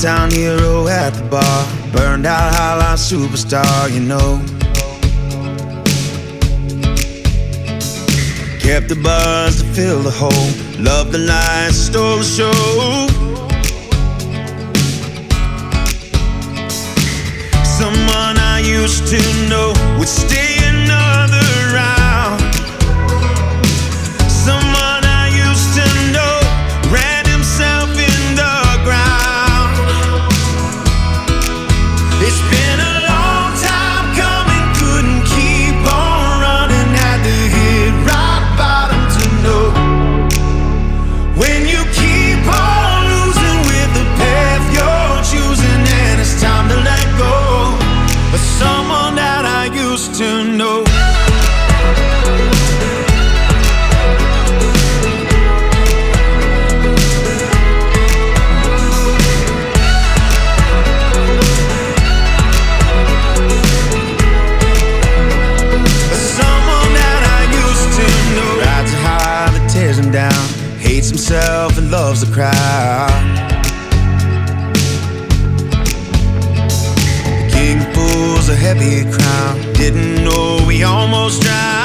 hometown hero at the bar, burned out highlight superstar, you know. Kept the buzz to fill the hole, loved the lights, stole the show. Someone I used to know would stay another round. That I used to know. Down, hates himself and loves the crowd. A heavy crown, didn't know he almost drowned.